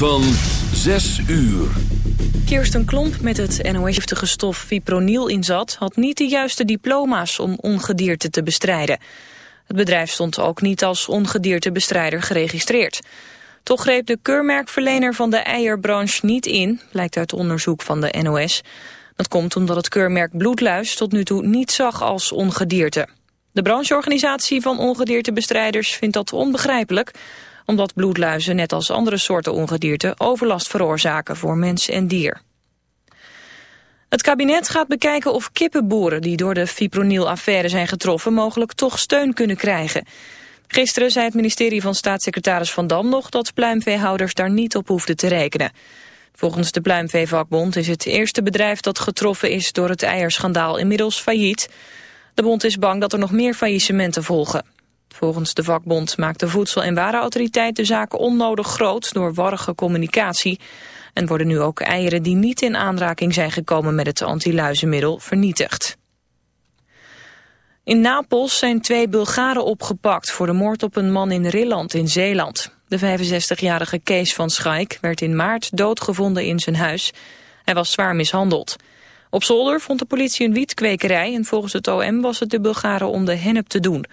Van 6 uur. Kirsten Klomp met het NOS-giftige stof fipronil in zat... had niet de juiste diploma's om ongedierte te bestrijden. Het bedrijf stond ook niet als ongediertebestrijder geregistreerd. Toch greep de keurmerkverlener van de eierbranche niet in... blijkt uit onderzoek van de NOS. Dat komt omdat het keurmerk Bloedluis tot nu toe niet zag als ongedierte. De brancheorganisatie van ongediertebestrijders vindt dat onbegrijpelijk omdat bloedluizen net als andere soorten ongedierte overlast veroorzaken voor mens en dier. Het kabinet gaat bekijken of kippenboeren die door de fipronil-affaire zijn getroffen mogelijk toch steun kunnen krijgen. Gisteren zei het ministerie van staatssecretaris Van Dam nog dat pluimveehouders daar niet op hoefden te rekenen. Volgens de pluimveevakbond is het eerste bedrijf dat getroffen is door het eierschandaal inmiddels failliet. De bond is bang dat er nog meer faillissementen volgen. Volgens de vakbond maakt de Voedsel- en Warenautoriteit de zaken onnodig groot door warrige communicatie. En worden nu ook eieren die niet in aanraking zijn gekomen met het antiluizenmiddel vernietigd. In Napels zijn twee Bulgaren opgepakt voor de moord op een man in Rilland in Zeeland. De 65-jarige Kees van Schaik werd in maart doodgevonden in zijn huis. Hij was zwaar mishandeld. Op zolder vond de politie een wietkwekerij en volgens het OM was het de Bulgaren om de hennep te doen.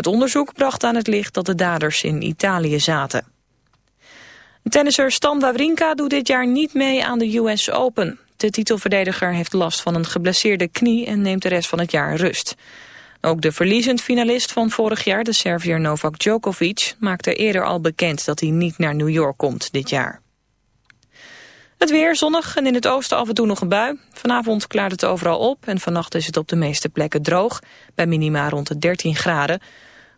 Het onderzoek bracht aan het licht dat de daders in Italië zaten. Tennisser Stan Wawrinka doet dit jaar niet mee aan de US Open. De titelverdediger heeft last van een geblesseerde knie en neemt de rest van het jaar rust. Ook de verliezend finalist van vorig jaar, de Serviër Novak Djokovic, maakte eerder al bekend dat hij niet naar New York komt dit jaar. Het weer zonnig en in het oosten af en toe nog een bui. Vanavond klaart het overal op en vannacht is het op de meeste plekken droog, bij minima rond de 13 graden.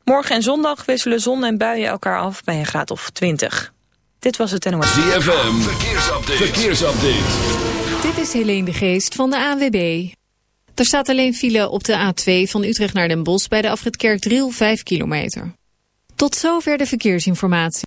Morgen en zondag wisselen zon en buien elkaar af bij een graad of 20. Dit was het NOS. ZFM, verkeersupdate. verkeersupdate. Dit is Helene de Geest van de ANWB. Er staat alleen file op de A2 van Utrecht naar Den Bosch bij de afrit Kerkdriel 5 kilometer. Tot zover de verkeersinformatie.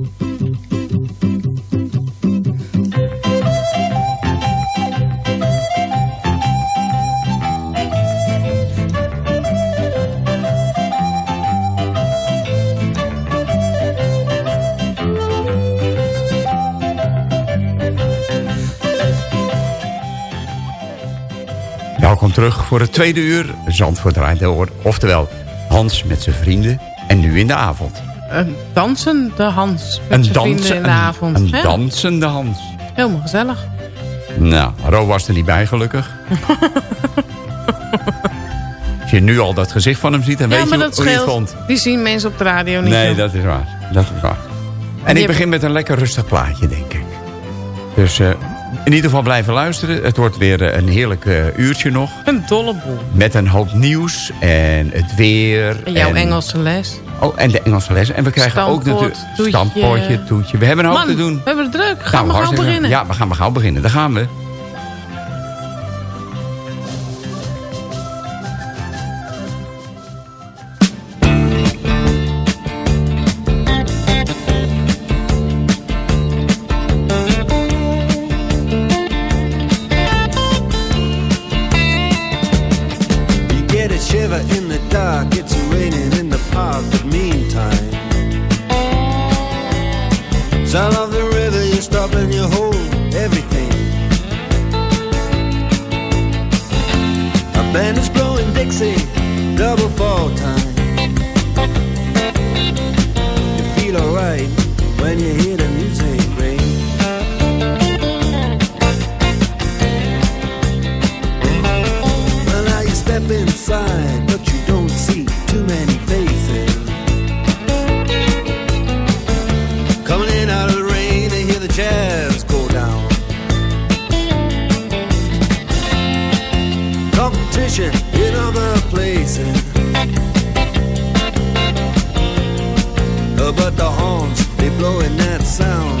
Welkom terug voor het tweede uur. Zandvoort draait door. Oftewel, Hans met zijn vrienden. En nu in de avond. Een dansende Hans met zijn vrienden in de avond. Een, een dansende Hans. Helemaal gezellig. Nou, Ro was er niet bij gelukkig. Als je nu al dat gezicht van hem ziet, dan ja, weet je hoe je het vond. Die zien mensen op de radio niet. Nee, dat is waar. Dat is waar. En ik hebt- begin met een lekker rustig plaatje, denk ik. Dus eh, in ieder geval blijven luisteren. Het wordt weer eh, een heerlijk eh, uurtje nog. Een dolle boel. Met een hoop nieuws en het weer. En jouw en, Engelse les. Oh, en de Engelse les. En we krijgen ook natuurlijk... toetje. Stampotje, toetje. We hebben een hoop Man, te doen. we hebben het druk. Gaan Nou, we gauw beginnen. Ja, we gaan maar gauw beginnen. Daar gaan we. Competition in other places. Uh, But the horns, they blowing that sound.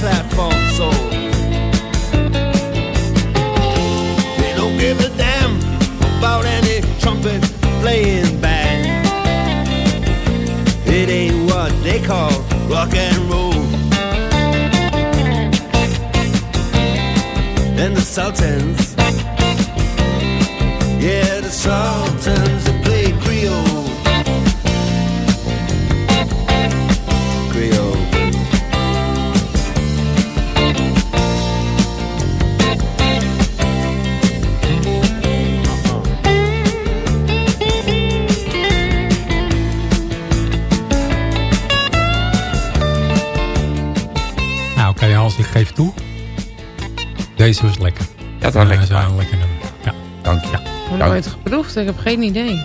platform soles. They don't give a damn about any trumpet playing band. It ain't what they call rock and roll. And the Sultans, lekker. Ja, dat was lekker. Dat is wel lekker nummer. Ja. Dank je. Ja. Ik heb nooit geproefd, ik heb geen idee.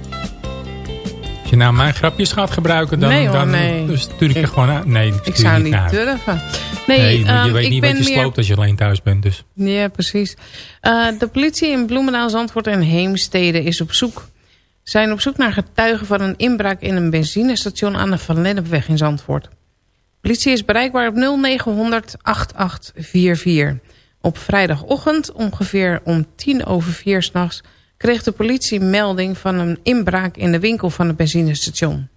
Als je nou mijn grapjes gaat gebruiken, dan, Nee, hoor, dan nee. dus stuur ik je Ik- gewoon uit. Nee, Ik zou je niet durven. Nee, Nee, want ehm, je weet ik niet wat je meer... sloopt als je alleen thuis bent. Dus. Ja, precies. Eh, de politie in Bloemendaal, Zandvoort en Heemstede is op zoek. Zijn op zoek naar getuigen van een inbraak in een benzinestation aan de Van Lennepweg in Zandvoort. Politie is bereikbaar op 0900 8844. Op vrijdagochtend, ongeveer om tien over vier s'nachts... kreeg de politie melding van een inbraak in de winkel van het benzinestation.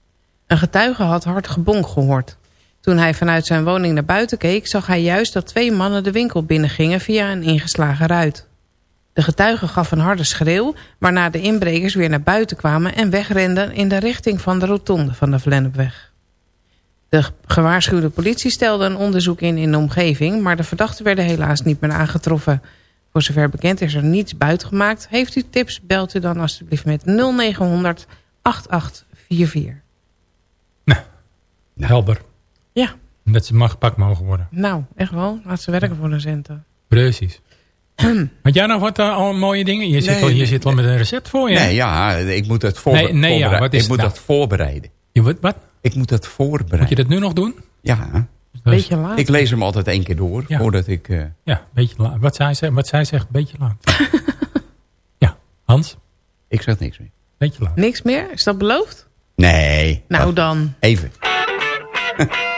Een getuige had hard gebonk gehoord. Toen hij vanuit zijn woning naar buiten keek... zag hij juist dat twee mannen de winkel binnengingen via een ingeslagen ruit. De getuige gaf een harde schreeuw... waarna de inbrekers weer naar buiten kwamen... en wegrenden in de richting van de rotonde van de Vlennepweg. De gewaarschuwde politie stelde een onderzoek in in de omgeving... maar de verdachten werden helaas niet meer aangetroffen. Voor zover bekend is er niets buitgemaakt. Heeft u tips, belt u dan alstublieft met 0900 8844. Helder. Ja, Dat ze mag gepakt mogen worden. nou, echt wel. Laat ze werken voor de centen. Precies. Had jij nog wat eh, al mooie dingen? Je, zit al, je nee. zit al met een recept voor je. Nee, ja, ik moet het voorbe- Nee, nee, ja, voorbereiden. wat is ik moet het dat voorbereiden. Je, wat, wat? Ik moet dat voorbereiden. Moet je dat nu nog doen? Ja, Dus- Beetje laat. ik lees hem altijd één keer door, Ja. voordat ik... eh, Ja, beetje laat. Wat zij, zegt, wat zij zegt, beetje laat. ja, Hans, ik zeg niks meer. beetje laat. Niks meer? Is dat beloofd? Nee. Nou dan. Even.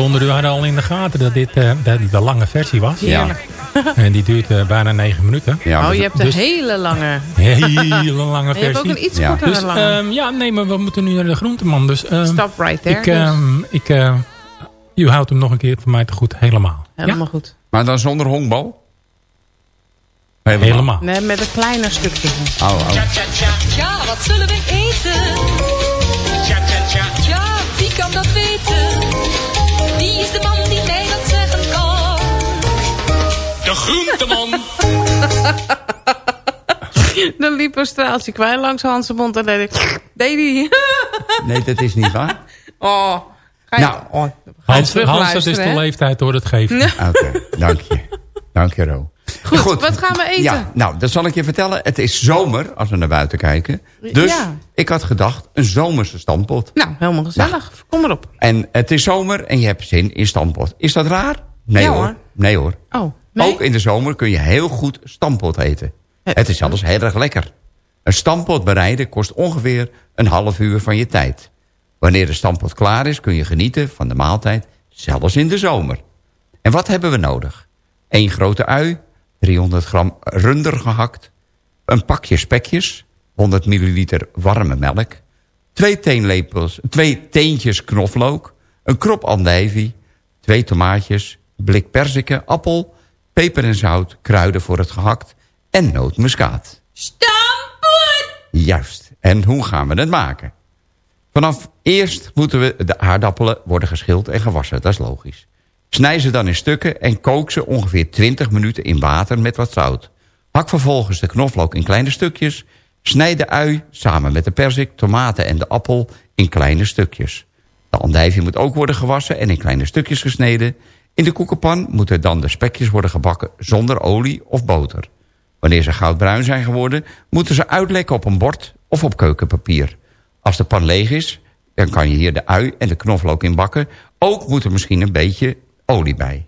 Onder u hadden al in de gaten dat dit eh, dat dit de lange versie was. Ja. En die duurt eh, bijna negen minuten. Ja, Oh, je hebt een dus- hele lange. Hele lange En je hebt ook versie. een iets Ja. kortere Dus lange. ehm, ja, nee, maar we moeten nu naar de groenteman. Dus ehm, Stop right there. ik, dus. ehm, ik, eh, u houdt hem nog een keer voor mij te goed. Helemaal. Helemaal goed. maar dan zonder honkbal? Ja, helemaal. Nee, met een kleiner stukje. Oh, oh. Ja, wat zullen we eten? Ja, wie kan dat weten? Wie is de man die mij dat zeggen kan? De groenteman. Dan liep een straaltje kwijt langs Hans' mond en deed ik... Deed. Nee, dat is niet waar. Oh, ga je... Nou, oh, ga je Hans, dat is de hè? leeftijd door het geven. Oké, dank je. Dank je, Ro. Goed, wat gaan we eten? Ja, nou, dat zal ik je vertellen. Het is zomer, als we naar buiten kijken. Dus Ja. Ik had gedacht, een zomerse stampot. Nou, helemaal gezellig. Kom maar op. En het is zomer en je hebt zin in stampot. Is dat raar? Nee Ja, hoor. hoor. Nee hoor. Oh, nee? Ook in de zomer kun je heel goed stampot eten. Eh, Het is zelfs heel erg lekker. Een stampot bereiden kost ongeveer een half uur van je tijd. Wanneer de stampot klaar is kun je genieten van de maaltijd, zelfs in de zomer. En wat hebben we nodig? 1 grote ui, 300 gram runder gehakt, een pakje spekjes, 100 milliliter warme melk, twee, teenlepels, twee teentjes knoflook, een krop andijvie, twee tomaatjes, blik perziken, appel, peper en zout, kruiden voor het gehakt en nootmuskaat. Stampot! Juist. En hoe gaan we het maken? Vanaf eerst moeten we de aardappelen worden geschild en gewassen. Dat is logisch. Snij ze dan in stukken en kook ze ongeveer 20 minuten in water met wat zout. Hak vervolgens de knoflook in kleine stukjes. Snijd de ui samen met de perzik, tomaten en de appel in kleine stukjes. De andijvie moet ook worden gewassen en in kleine stukjes gesneden. In de koekenpan moeten dan de spekjes worden gebakken zonder olie of boter. Wanneer ze goudbruin zijn geworden, moeten ze uitlekken op een bord of op keukenpapier. Als de pan leeg is, dan kan je hier de ui en de knoflook in bakken. Ook moet er misschien een beetje olie bij.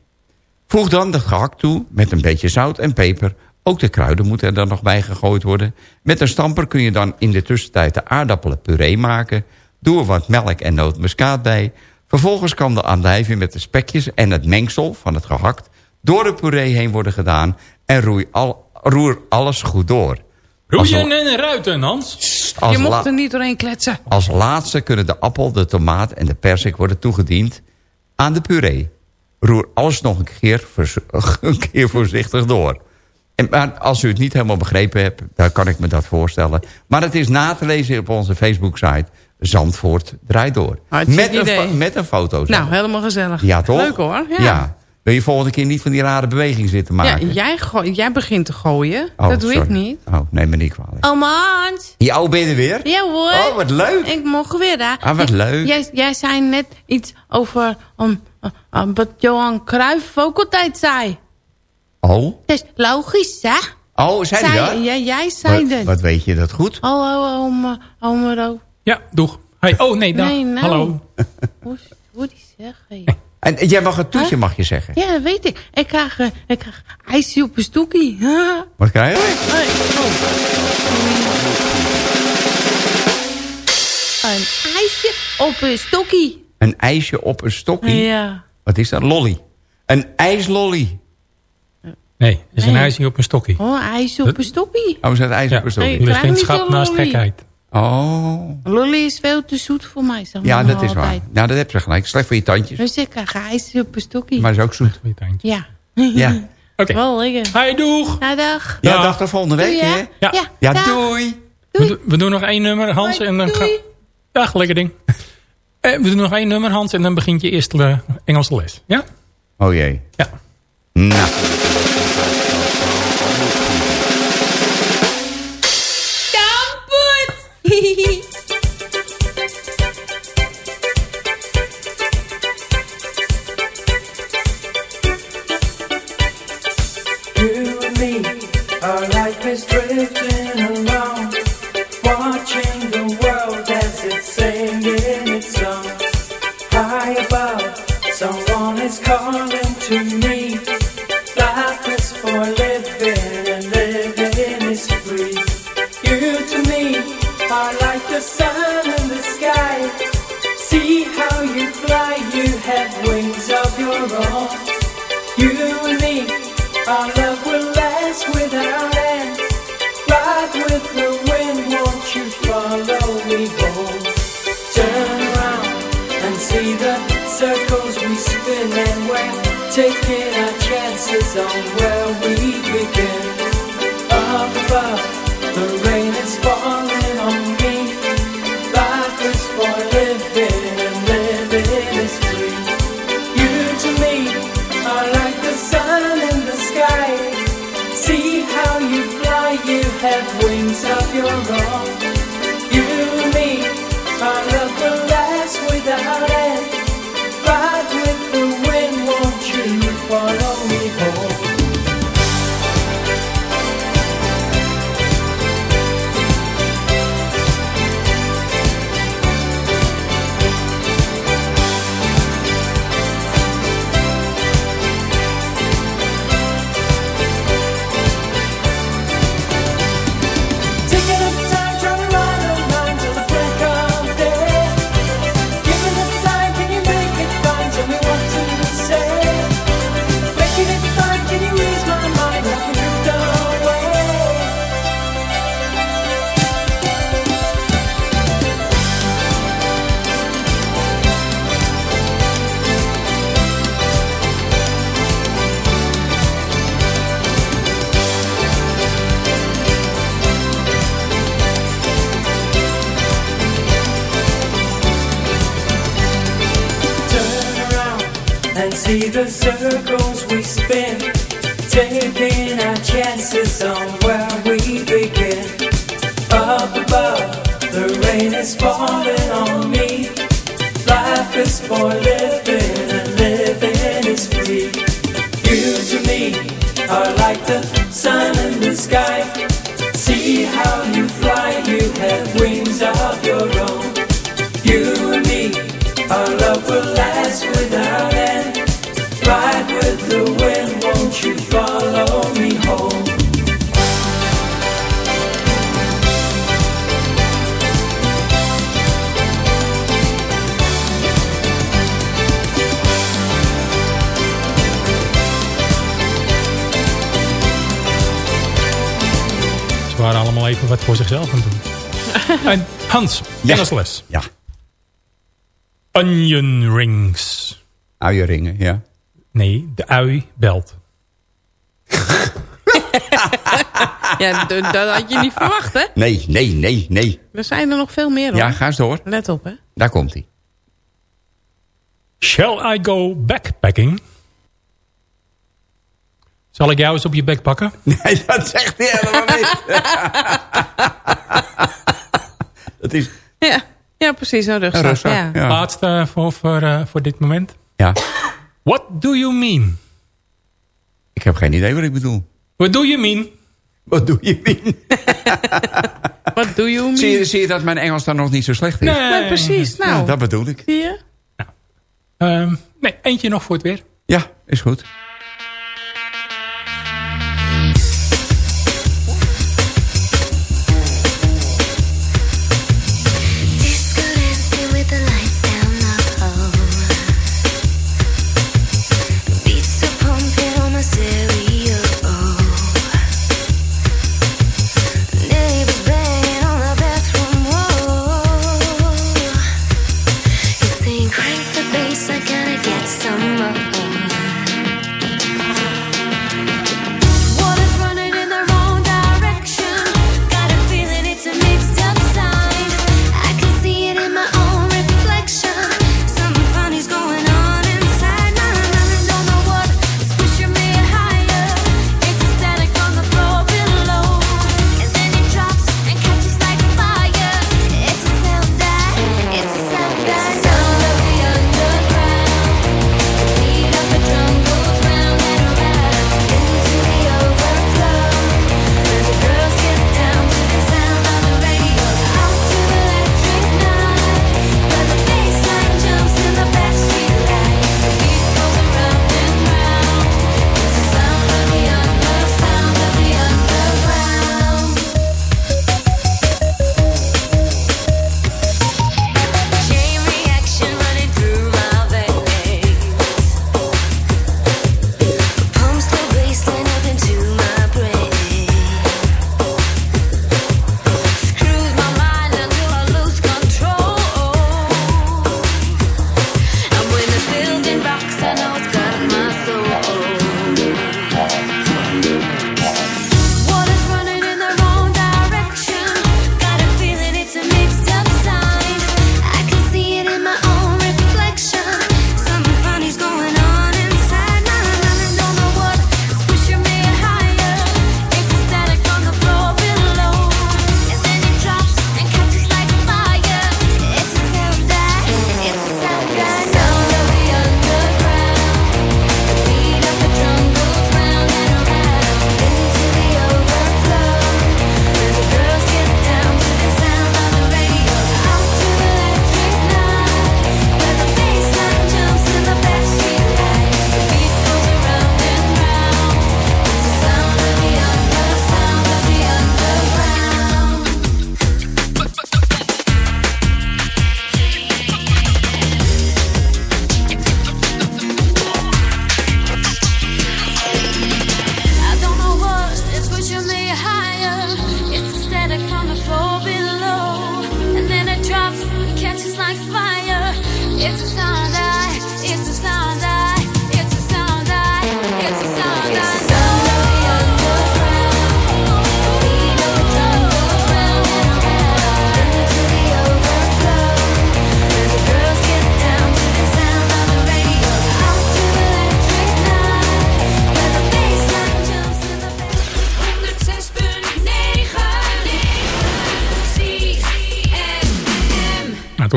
Voeg dan de gehakt toe met een beetje zout en peper. Ook de kruiden moeten er dan nog bij gegooid worden. Met een stamper kun je dan in de tussentijd de aardappelen puree maken. Doe er wat melk en nootmuskaat bij. Vervolgens kan de andijvie met de spekjes en het mengsel van het gehakt... door de puree heen worden gedaan en roei al, roer alles goed door. Roeien en ruiten, Hans. als Je mocht er niet doorheen kletsen. als laatste kunnen de appel, de tomaat en de persik worden toegediend aan de puree. Roer alles nog een keer, een keer voorzichtig door. En, maar als u het niet helemaal begrepen hebt, dan kan ik me dat voorstellen. Maar het is na te lezen op onze Facebook-site Zandvoort draait door. Met een, met een foto. Nou, helemaal gezellig. Ja, toch? Leuk hoor. Ja. Ja. Wil je volgende keer niet van die rare beweging zitten Ja, maken? jij, go- jij begint te gooien. Oh, dat doe ik niet. Oh, neem me niet kwalijk. Oh, Hans. Ja, oh, ben je er weer? Ja hoor. Oh, wat leuk. Ik mocht weer daar. Ah, wat leuk. Jij, jij zei net iets over um, uh, uh, wat Johan Cruijff ook altijd zei. Oh? Dat is logisch, hè? Oh, zei hij dat? Ja, jij zei Wat, dat. wat weet je dat goed? Oh, oh, oh, oma, oma Ro. Ja, doeg. Hey, oh nee, dag. Nee, nou. Hallo. Hoe, hoe die zeggen? En jij mag een toetje, Huh? mag je zeggen. Ja, dat weet ik. Ik krijg, eh, ik krijg ijsje op een stoekie. Huh? Wat krijg je? Hey, oh. Een ijsje op een stokkie. Een ijsje op een stokkie? Ja. Wat is dat? Lolly. Een ijslolly. Nee, dat is een Nee. ijsje op een stokkie. Oh, ijsje op een stokkie. Oh, is dat ijs Ja. op een stokkie? Hey, Ligt krijg in het niet schap zo'n naast gekheid. Oh. Lolly is veel te zoet voor mij. Zeg Ja, maar dat is waar. Ja, dat heb je gelijk. Slecht voor je tandjes. Dus ik krijg ijsje op een stokkie. Maar is ook zoet. Voor je tuintje. Ja. Ja. Oké. Wel lekker. Hey, doeg. Nou, dag. Ja, Ja. dag tot volgende week, Doei, hè? Ja. Ja, Ja, doei. We, do- we doen nog één nummer, Hans. Hoi, en dan doei. ga... Dag, lekker ding. Eh, we doen nog één nummer, Hans. En dan begint je eerste eh, Engelse les. Ja? Oh jee. Ja. Nou. different circles we spin. Taking our chances on where we begin. Up above, the rain is falling on me. Life is for living and living is free. You to me are like the sun in the sky. wat voor zichzelf aan doen. en Hans, ja. Engelsles. Ja. Onion rings. Uienringen, ja. Nee, de ui belt. ja, dat had je niet verwacht, hè? Nee, nee, nee, nee. Er zijn er nog veel meer, hoor. Ja, ga eens door. Let op, hè. Daar komt hij. Shall I go backpacking? Zal ik jou eens op je bek pakken? Nee, dat zegt hij helemaal niet. dat is... Ja, ja precies, een rugzak. Ja. Laatste voor, voor, eh, voor dit moment. Ja. What do you mean? Ik heb geen idee wat ik bedoel. What do you mean? Wat doe je mean? Wat doe je mean? Zie je, zie dat mijn Engels dan nog niet zo slecht is? Nee, precies. Nou, dat bedoel ik. Zie je? Nou, ehm, nee, eentje nog voor het weer. Ja, is goed.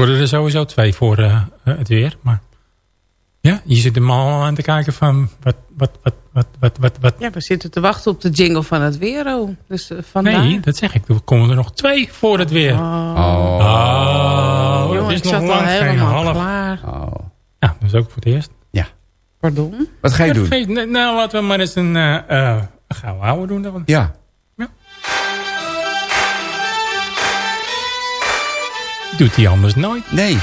worden er sowieso twee voor eh, eh, het weer. Maar ja, je zit hem al aan te kijken van wat, wat, wat, wat, wat, wat, wat. Ja, we zitten te wachten op de jingle van het weer. Oh. Dus. Eh, nee, dat zeg ik. Er komen er nog twee voor het weer. Oh. oh. oh is ik nog zat lang al helemaal half. klaar. Oh. Ja, dat is ook voor het eerst. Ja. Pardon? Wat ga je doen? Nou, laten we maar eens een uh, gauw houden doen. Dan. Ja. doet hij anders nooit. Nee.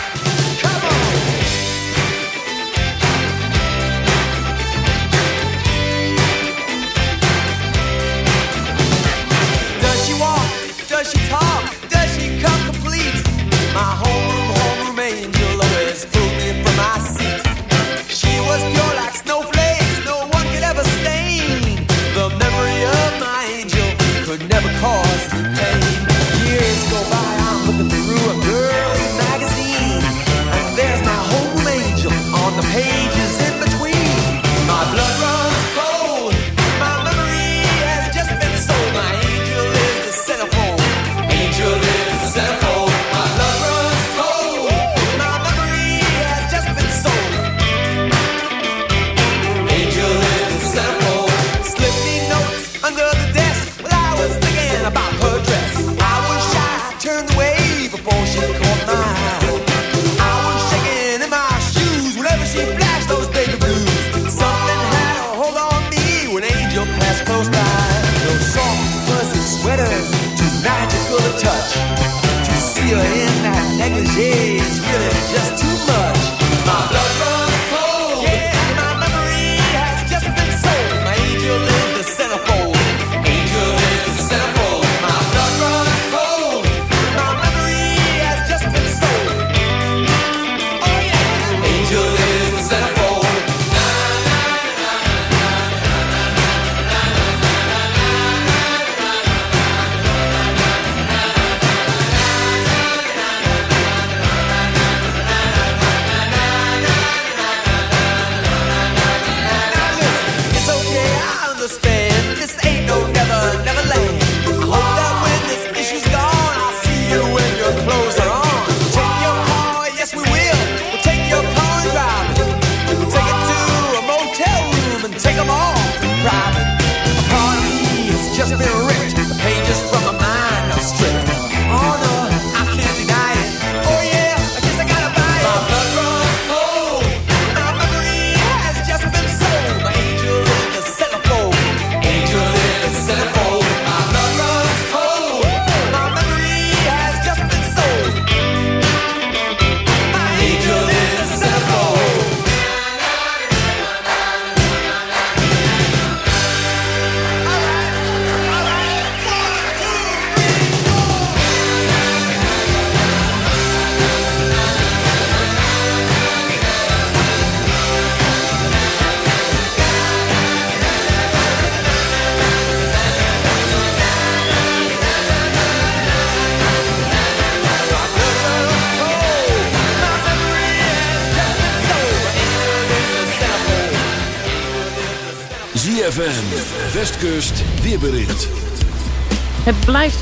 Yeah.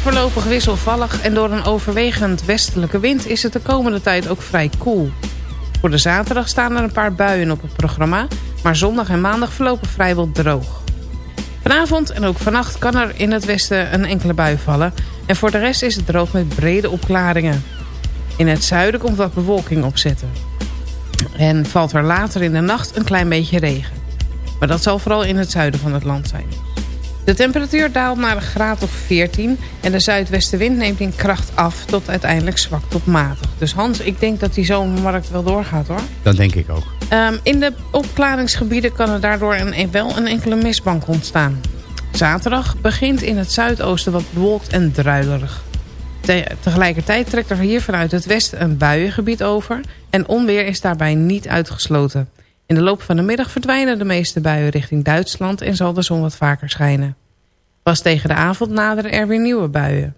Voorlopig wisselvallig en door een overwegend westelijke wind is het de komende tijd ook vrij koel. Voor de zaterdag staan er een paar buien op het programma, maar zondag en maandag verlopen vrijwel droog. Vanavond en ook vannacht kan er in het westen een enkele bui vallen en voor de rest is het droog met brede opklaringen. In het zuiden komt wat bewolking opzetten. En valt er later in de nacht een klein beetje regen. Maar dat zal vooral in het zuiden van het land zijn. De temperatuur daalt naar een graad of 14 en de zuidwestenwind neemt in kracht af tot uiteindelijk zwak tot matig. Dus Hans, ik denk dat die zomermarkt wel doorgaat hoor. Dat denk ik ook. Ehm, in de opklaringsgebieden kan er daardoor een, wel een enkele mistbank ontstaan. Zaterdag begint in het zuidoosten wat bewolkt en druilerig. Te- tegelijkertijd trekt er hier vanuit het westen een buiengebied over... en onweer is daarbij niet uitgesloten. In de loop van de middag verdwijnen de meeste buien richting Duitsland... en zal de zon wat vaker schijnen. Pas tegen de avond naderen er weer nieuwe buien.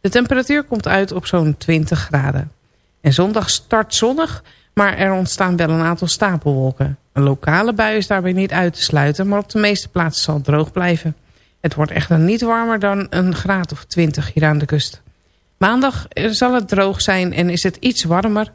De temperatuur komt uit op zo'n 20 graden. En zondag start zonnig, maar er ontstaan wel een aantal stapelwolken. Een lokale bui is daarbij niet uit te sluiten... maar op de meeste plaatsen zal het droog blijven. Het wordt echter niet warmer dan een graad of 20 hier aan de kust. Maandag eh, zal het droog zijn en is het iets warmer.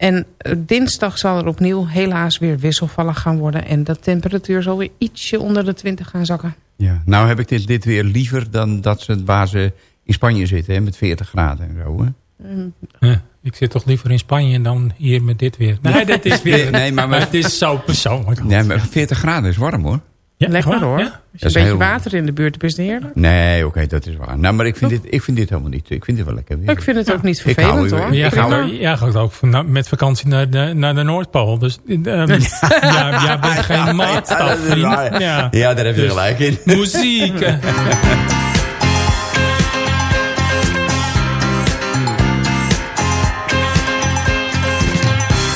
En eh, dinsdag zal er opnieuw helaas weer wisselvallig gaan worden. En de temperatuur zal weer ietsje onder de 20 gaan zakken. Ja. Nou heb ik dit, dit weer liever dan dat ze, waar ze in Spanje zitten. Hè, met 40 graden en zo. Hè? Ja, ik zit toch liever in Spanje dan hier met dit weer. Nee, dat is weer... Nee, maar- maar- het is zo persoonlijk. Nee, maar 40 graden is warm hoor. Ja, Leg maar waar? door. Ja. Als je een is beetje heel- water in de buurt hebt, is het heerlijk. Nee, oké, dat is waar. Nou, maar ik vind, dit, ik vind dit helemaal niet. Ik vind dit wel lekker weer. Ik vind het ook niet vervelend er- hoor. Jij Ik gaat, ook- jij gaat ook van- met vakantie naar de, naar de Noordpool. Dus ehm, ja, jij bent geen maatstaf. Ja. Ja, daar heb je Dus gelijk in. Muziek.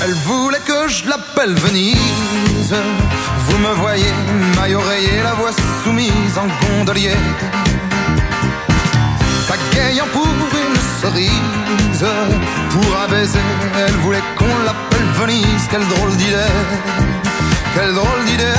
Elle voulait que je l'appelle Venise. Vous me voyez, maille oreiller, la voix soumise en gondolier. Pagayant pour une cerise, pour un baiser, elle voulait qu'on l'appelle Venise. Quelle drôle d'idée, quelle drôle d'idée,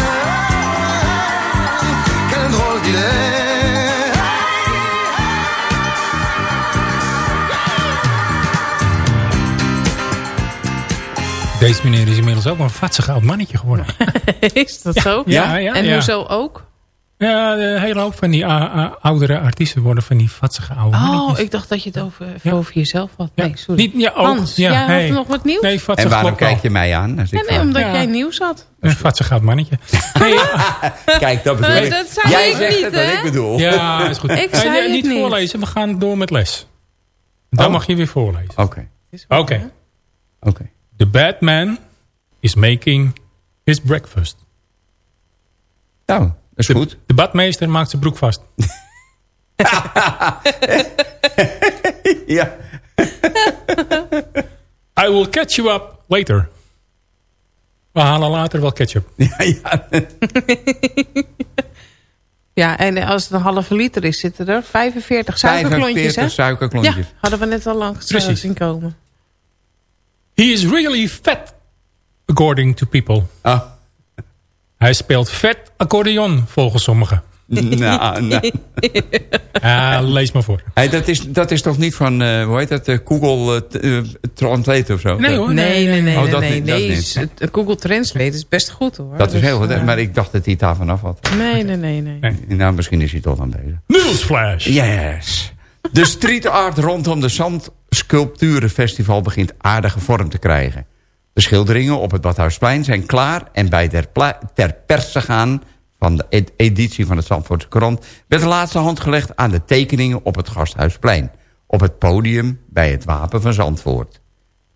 Deze meneer is inmiddels ook een vatsig oud mannetje geworden. Is dat zo? Ja, ja, En ja. hoezo ook? Ja, de hele hoop van die oudere artiesten worden van die vatsige oude Oh, mannetjes. ik dacht dat je het over, even over jezelf had. Nee, sorry. Niet, ja, ook. Hans, ja, jij hey. had nog wat nieuws? Nee, vatsig En waarom kijk je mij aan? Als ik Nee, omdat Ja. jij nieuws had. Een vatsig oud mannetje. Nee, Kijk, dat bedoel ik. dat zei Jij ik zegt niet, het wat ik bedoel. ja, is goed. Ik zei nee, het niet niet. voorlezen, we gaan door met les. Dan Oh. mag je weer voorlezen. Oké, Oké. oké. The bad man is making his breakfast. Nou, dat is De, goed. de badmeester maakt zijn broek vast. Ja. I will catch you up later. We halen later wel ketchup. Ja, ja. Ja, en als het een halve liter is, zitten er 45 suikerklontjes, 45 hè? suikerklontjes. Ja, hadden we net al lang gezien komen. He is really fat, according to people. Ah, Hij speelt vet accordeon, volgens sommigen. nou, nou. Ah, lees maar voor. Hey, dat, is, dat is toch niet van, eh, hoe heet dat, eh, Google eh, eh, Translate of zo? Nee hoor. Nee, nee, nee. Oh, nee, dat nee, niet, dat nee. is- Google Translate is best goed, hoor. Dat is Dus, heel goed, eh, maar ik dacht dat hij het daar vanaf had. Nee, nee, nee, nee. Nee. Nou, misschien is hij toch aan bezig. Newsflash. Yes. De street art rondom de Zandsculpturenfestival begint aardige vorm te krijgen. De schilderingen op het Badhuisplein zijn klaar... en bij ter, pla- ter perse gaan van de ed- editie van het Zandvoortse krant... werd de laatste hand gelegd aan de tekeningen op het Gasthuisplein. Op het podium bij het Wapen van Zandvoort.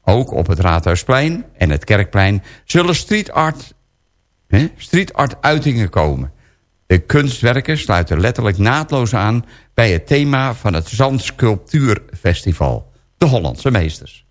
Ook op het Raadhuisplein en het Kerkplein... zullen street art, hè, street art uitingen komen. De kunstwerken sluiten letterlijk naadloos aan... bij het thema van het Zandsculptuurfestival. De Hollandse meesters.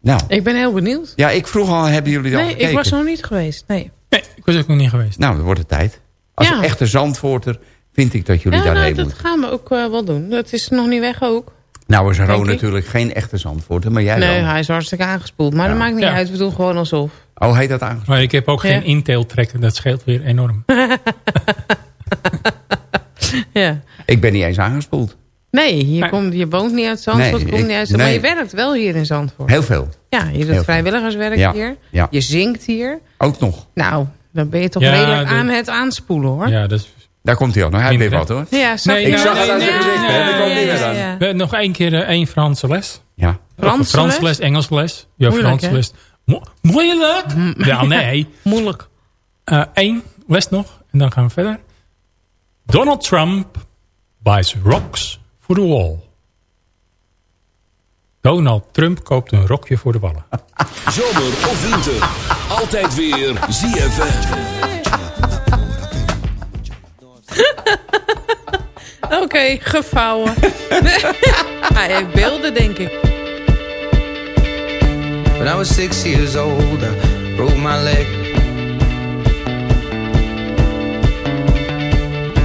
Nou, Ik ben heel benieuwd. ja, ik vroeg al, hebben jullie al Nee, gekeken? ik was nog niet geweest. Nee. Nee, ik was ook nog niet geweest. Nou, dan wordt het tijd. Als Ja. een echte Zandvoorter vind ik dat jullie Ja, daarheen nou, dat moeten. gaan we ook eh, wel doen. Dat is nog niet weg ook. Nou is Ro natuurlijk geen echte Zandvoorter, maar jij nee, wel. hij is hartstikke aangespoeld. Maar Ja. dat maakt niet Ja. uit. We doen gewoon alsof. Oh, heet dat aangesproken? Maar ik heb ook Ja. geen Intel trekken. Dat scheelt weer enorm. Ja. Ik ben niet eens aangespoeld. Nee, je, Nee. komt, je woont niet uit Zandvoort. Nee, je komt ik- niet uit Zandvoort, nee. Maar je werkt wel hier in Zandvoort. Heel veel. Ja, je doet vrijwilligerswerk Ja, hier. ja. Je zingt hier. Ook nog. Nou, dan ben je toch Ja, redelijk de- aan het aanspoelen hoor. Ja, dat is... Daar komt hij al. Nou, hij heeft weer wat hoor. Ja, Nee, je Ik nou, zag het aan zijn nee, gezicht. hè. Daar komt weer ja, aan. ja. We hebben nog één keer eh, één Franse les. Ja. Franse Franse les? les, Engelse les. Ja, hè? les. Mo moeilijk? Ja, nee. Moeilijk. Eén les nog en dan gaan we verder. Donald Trump buys rocks for the wall. Donald Trump koopt een rokje voor de wallen. Zomer of winter. Altijd weer ZFM. Oké, gevouwen. Hij heeft beelden, denk ik. When I was six years old, I broke my leg.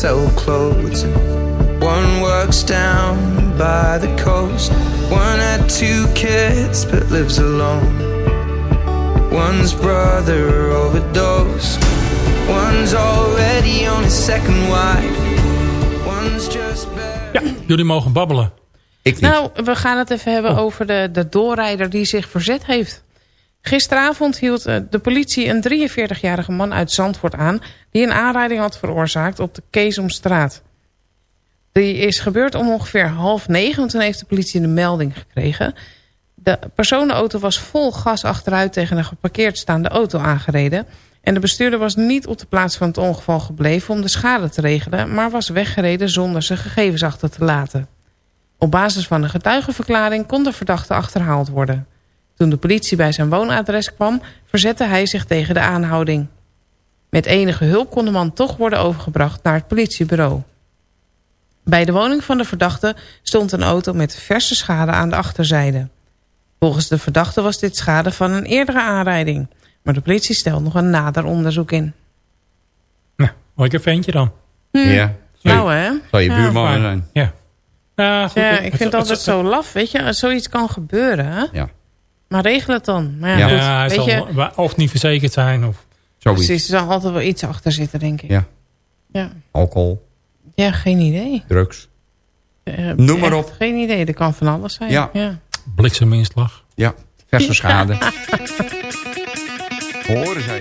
Sell clothes. One works down by the coast. One had two kids but lives alone. One's brother overdosed. One's already on his second wife. One's just Ja, jullie mogen babbelen. Ik Nou, we gaan het even hebben over de, de doorrijder die zich verzet heeft. Gisteravond hield eh, de politie een 43-jarige man uit Zandvoort aan... die een aanrijding had veroorzaakt op de Keesomstraat. Die is gebeurd om ongeveer half negen, want toen heeft de politie een melding gekregen. De personenauto was vol gas achteruit tegen een geparkeerd staande auto aangereden... en de bestuurder was niet op de plaats van het ongeval gebleven om de schade te regelen... maar was weggereden zonder zijn gegevens achter te laten. Op basis van een getuigenverklaring kon de verdachte achterhaald worden. Toen de politie bij zijn woonadres kwam, verzette hij zich tegen de aanhouding. Met enige hulp kon de man toch worden overgebracht naar het politiebureau. Bij de woning van de verdachte stond een auto met verse schade aan de achterzijde. Volgens de verdachte was dit schade van een eerdere aanrijding. Maar de politie stelt nog een nader onderzoek in. Lekker ventje dan. Hm. Ja. Nou hè? Zal je Ja. buurman zijn. Ja. Ja, goed, Ja, het- ik vind het- het altijd het- zo laf, weet je. Als zoiets kan gebeuren, hè? Ja. Maar regel het dan. Maar ja, Ja, goed, hij weet zal je, of niet verzekerd zijn. Of... Zoiets. precies, er zal altijd wel iets achter zitten, denk ik. Ja. Ja, Alcohol, ja geen idee. drugs. Eh, Noem maar op. Geen idee, dat kan van alles zijn. Ja. ja. Blikseminslag. Ja, verse schade. Horen zij.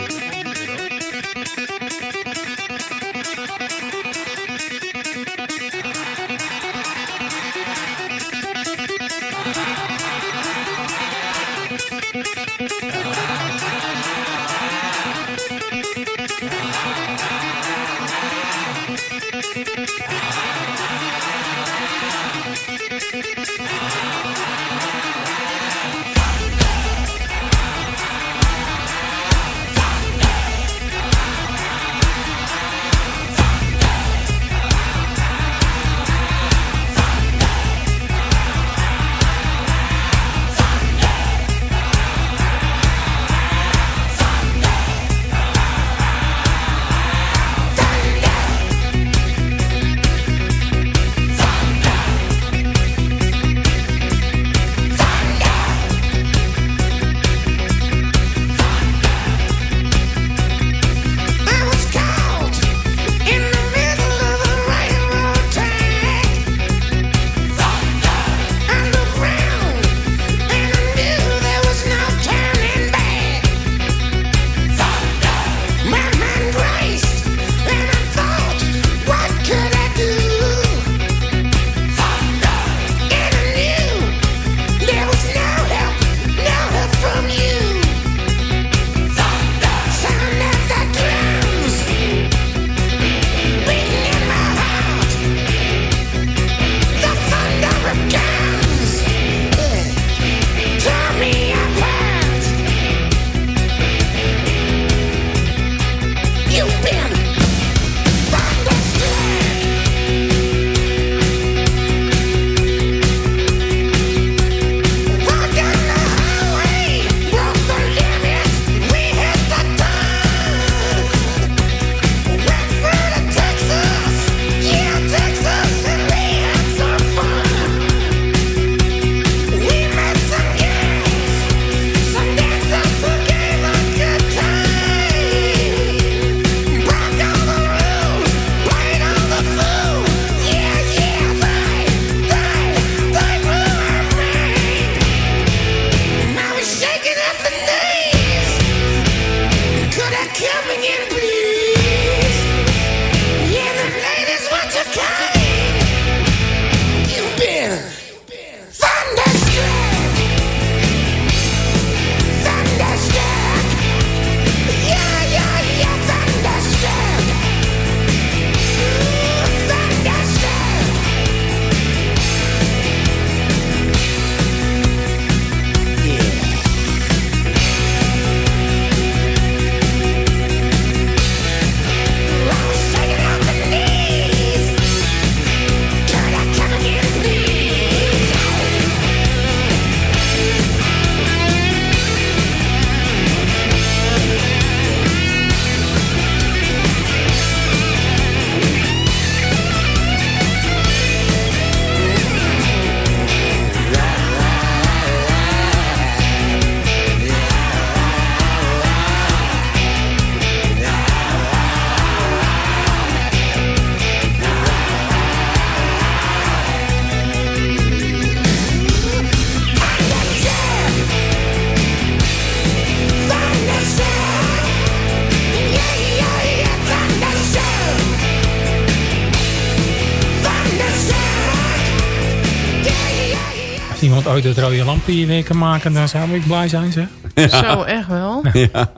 Ooit het rode lampje hier weer kan maken, dan zou ik blij zijn, zeg. Zo, echt wel. Ja,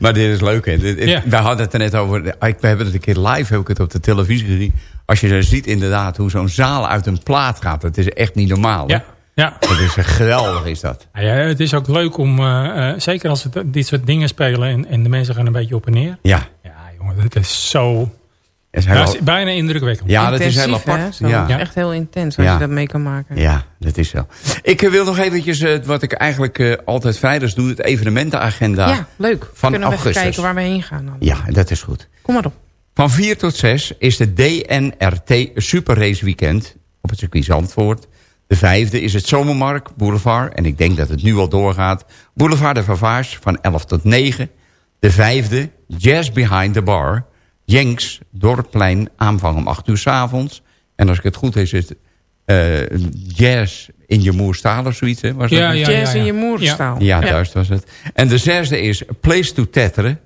maar dit is leuk, hè. Ja. Wij hadden het er net over. Ik, we hebben het een keer live, heb ik het op de televisie gezien. Als je ziet inderdaad hoe zo'n zaal uit een plaat gaat. Het is echt niet normaal. hè. Ja, ja. Het is geweldig, is dat. Ja, het is ook leuk om, eh, eh, zeker als we dit soort dingen spelen en, en de mensen gaan een beetje op en neer. Ja. Ja, jongen, het is zo... is heel- is bijna indrukwekkend. Ja, dat is heel apart. hè? Ja. Echt heel intens als Ja. je dat mee kan maken. Ja, dat is zo. Ik eh, wil nog eventjes, eh, wat ik eigenlijk eh, altijd vrijdags doe... het evenementenagenda Ja, leuk. van Kunnen we augustus. kijken waar we heen gaan dan. Ja, dat is goed. Kom maar op. Van 4 tot 6 is de DNRT Super Race Weekend op het circuit Zandvoort. De vijfde is het Zomermarkt Boulevard. En ik denk dat het nu al doorgaat. Boulevard de Vavaars van 11 tot 9. De vijfde Jazz Behind the Bar. Jenks, Dorpplein, aanvang om 8 uur s avonds. En als ik het goed heb, is het eh, Jazz in je moerstaal of zoiets. Hè? Was dat Ja, het? ja, ja, Jazz in je moerstaal. Ja, Ja. juist was het. En de zesde is Place to Tetteren.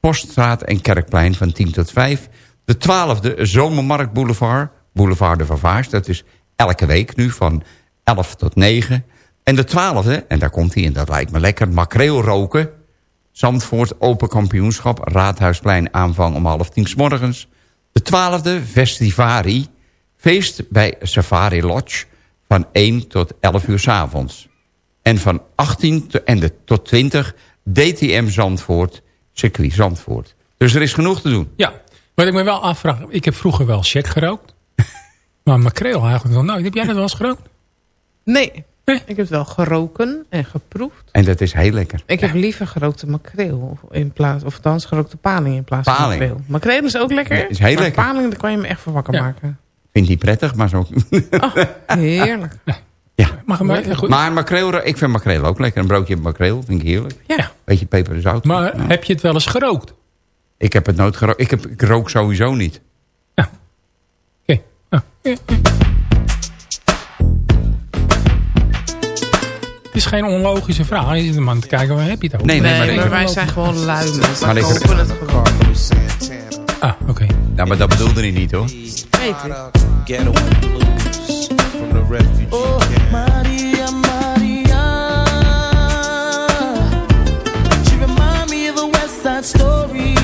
Poststraat en Kerkplein van 10 tot 5. De twaalfde Zomermarkt Boulevard. Boulevard de Vavaars. Dat is elke week nu van 11 tot 9. En de twaalfde, en daar komt hij en dat lijkt me lekker. Makreel roken. Zandvoort Open Kampioenschap. Raadhuisplein aanvang om half tien 's morgens. De twaalfde Festivari. Feest bij Safari Lodge van 1 tot 11 uur 's avonds. En van 18 te- en de, tot 20 DTM Zandvoort, circuit Zandvoort. Dus er is genoeg te doen. Ja, wat ik me wel afvraag. Ik heb vroeger wel check gerookt. maar makreel eigenlijk nog nooit. Heb jij dat wel eens gerookt? Nee. Ik heb het wel geroken en geproefd. En dat is heel lekker. Ik heb liever gerookte makreel in plaats, of althans gerookte paling in plaats van Paling. makreel. Makreel is ook lekker. Ja, is heel maar lekker. paling, daar kan je me echt voor wakker Ja. maken. Vind die prettig, maar zo... Heerlijk. ja. Mag maar, goed. Maar makreel, ik vind makreel ook lekker. Een broodje makreel vind ik heerlijk. Ja. Beetje peper en zout. Maar heb je het wel eens gerookt? Ik heb het nooit gerookt. Ik, heb, ik rook sowieso niet. Oké. Ja, is geen onlogische vraag. Je zit hem aan te kijken, waar heb je het over? Nee, nee, Nee, maar maar, ik- wij zijn gewoon lui mensen. Maar We ik- kopen het gewoon. Ah, oké. Ja, maar dat bedoelde hij niet hoor. Weet ik. Ghetto blues from the refugee Oh, camp. Maria, Maria. She remind me of a West Side story.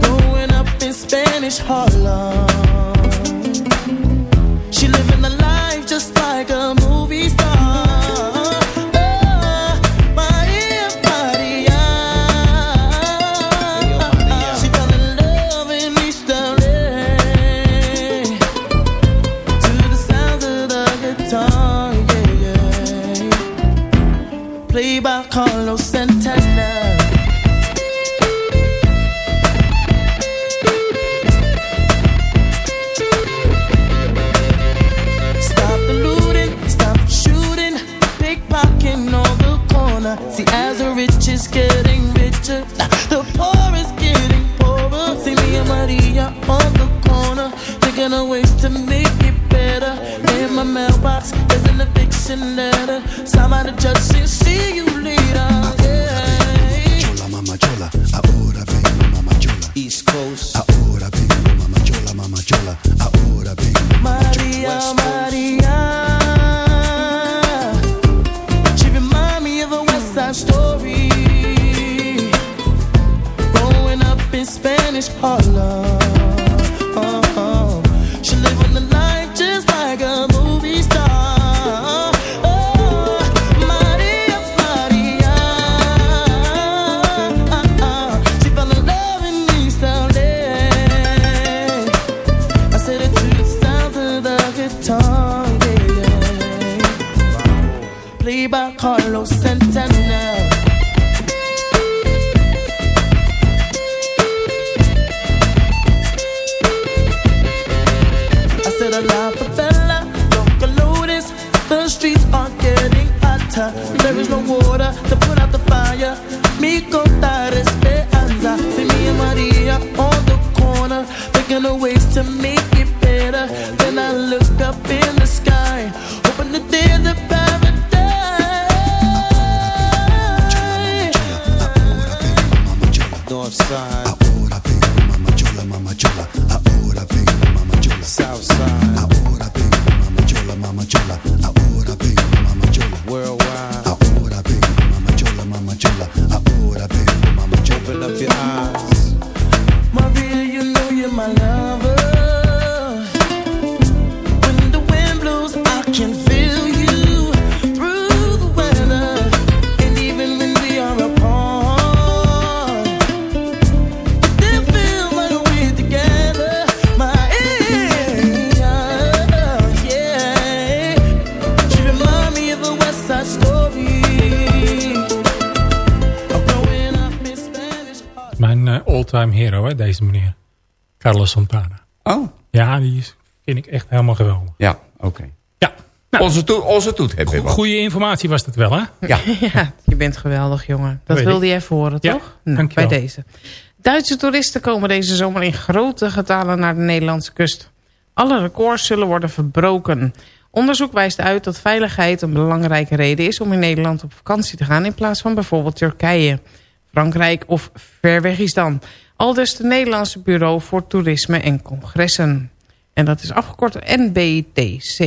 Growing up in Spanish Harlem. Said a la favela, loca lotus. The streets are getting hotter. There is no water to put out the fire. Mi contar esperanza. See me and Maria on the corner, thinking of ways to make it better. Then I look up in the Santana. Oh. Ja, die is, vind ik echt helemaal geweldig. Ja, oké. Ja. onze, toet, onze toet hebben we wel. Goede informatie was dat wel, hè? Ja. Ja, je bent geweldig, jongen. Dat weet wilde ik. je even horen, Ja, toch? Nou, bij deze. Duitse toeristen komen deze zomer in grote getalen naar de Nederlandse kust. Alle records zullen worden verbroken. Onderzoek wijst uit dat veiligheid een belangrijke reden is... om in Nederland op vakantie te gaan... in plaats van bijvoorbeeld Turkije, Frankrijk of Verwegistan. Aldus het Nederlandse Bureau voor Toerisme en Congressen. En dat is afgekort NBTC.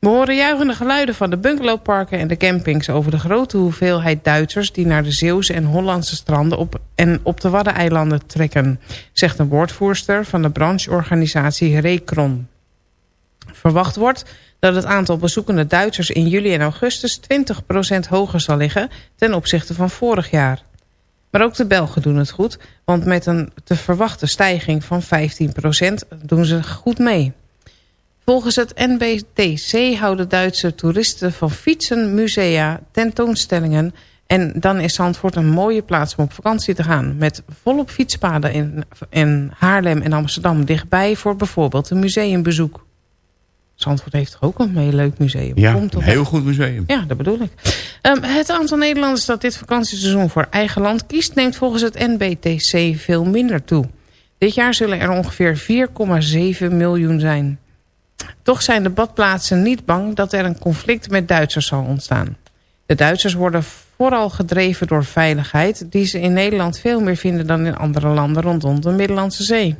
We horen juichende geluiden van de bungalowparken en de campings... over de grote hoeveelheid Duitsers die naar de Zeeuwse en Hollandse stranden... Op en op de Waddeneilanden trekken, zegt een woordvoerster van de brancheorganisatie Recron. Verwacht wordt dat het aantal bezoekende Duitsers in juli en augustus 20% hoger zal liggen ten opzichte van vorig jaar. Maar ook de Belgen doen het goed, want met een te verwachte stijging van 15% doen ze goed mee. Volgens het NBTC houden Duitse toeristen van fietsen, musea, tentoonstellingen... en dan is Zandvoort een mooie plaats om op vakantie te gaan... met volop fietspaden in, in Haarlem en Amsterdam dichtbij... voor bijvoorbeeld een museumbezoek. Zandvoort heeft toch ook een heel leuk museum? Ja, Komt een heel goed museum. ja, dat bedoel ik. Ehm, het aantal Nederlanders dat dit vakantieseizoen voor eigen land kiest... neemt volgens het NBTC veel minder toe. Dit jaar zullen er ongeveer 4,7 miljoen zijn. Toch zijn de badplaatsen niet bang dat er een conflict met Duitsers zal ontstaan. De Duitsers worden vooral gedreven door veiligheid... die ze in Nederland veel meer vinden dan in andere landen rondom de Middellandse Zee.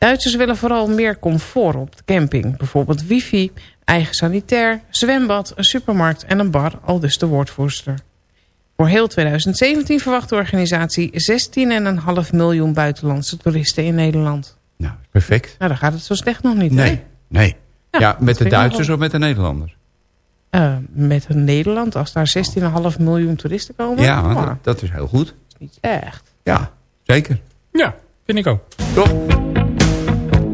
Duitsers willen vooral meer comfort op de camping. Bijvoorbeeld wifi, eigen sanitair, zwembad, een supermarkt en een bar, al dus de woordvoerster. Voor heel 2017 verwacht de organisatie 16,5 miljoen buitenlandse toeristen in Nederland. Perfect. Nou, dan gaat het zo slecht nog niet, hè? Nee, nee. Ja, Ja, dat met de Duitsers of met de Nederlanders? Eh, met een Nederland, als daar 16,5 miljoen toeristen komen. Ja, nou, dat, dat is heel goed. niet echt. Ja, zeker. Ja, vind ik ook. Toch?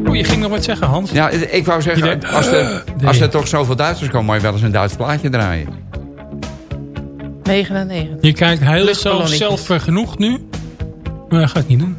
Oh, je ging nog wat zeggen, Hans. Ja, ik wou zeggen, denkt, als er, nee. als er toch zoveel Duitsers komen... moet je wel eens een Duits plaatje draaien. 99. Je kijkt heel Luchtballonnetjes. zelf, zelfvergenoegd nu. Maar dat ga ik niet doen.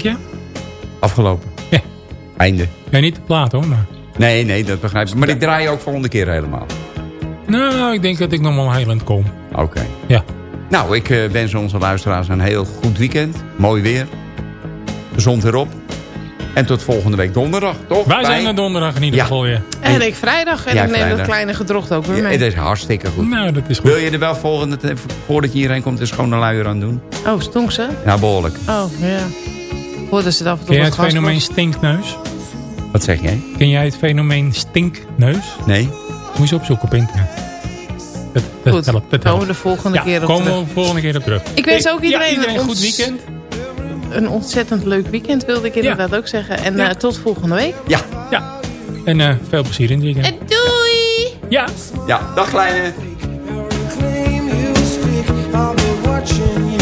Denk je? Afgelopen. Ja. Einde. Ja, niet de plaat hoor, maar... Nee, nee, dat begrijp ik. Maar ik draai je ook volgende keer helemaal. Nou, ik denk dat ik nog wel heel eind kom. Oké. Ja. Nou, ik eh, wens onze luisteraars een heel goed weekend. Mooi weer. Gezond weer op. En tot volgende week donderdag, toch? Wij zijn er donderdag in ieder Ja. geval weer. En ik vrijdag en Jij ik neem vrijdag. dat kleine gedrocht ook weer Ja, mee. het is hartstikke goed. Nou, dat is goed. Wil je er wel volgende, voordat je hierheen komt, een schone luier aan doen? Oh, stonk ze? Ja, behoorlijk. Oh, ja. Hoorden ze dat af en toe Ken jij het fenomeen stinkneus? Wat zeg jij? Ken jij het fenomeen stinkneus? Nee. Moet je opzoeken op internet. Dat, dat Goed, helpt, dat komen we de volgende ja, keer op komen terug. we de volgende keer op terug. Ik wens ook Ja, iedereen, iedereen een goed weekend. Een ontzettend leuk weekend wilde ik inderdaad ook zeggen. En eh, tot volgende week. Ja. Ja. En eh, veel plezier in het weekend. En doei! Ja. Ja, dag kleine. claim you speak, I'll be watching you.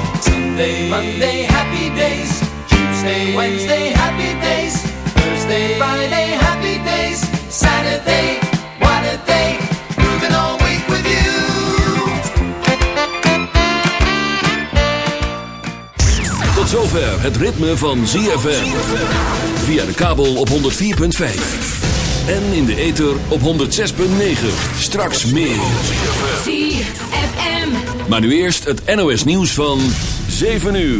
Sunday, Monday, happy days. Tuesday, Wednesday, happy days. Thursday, Friday, happy days. Saturday, what a day. Moving all week with you. Tot zover het ritme van ZFM. Via de kabel op 104.5. En in de ether op 106.9. Straks meer. ZFM. Maar nu eerst het NOS nieuws van 7 uur.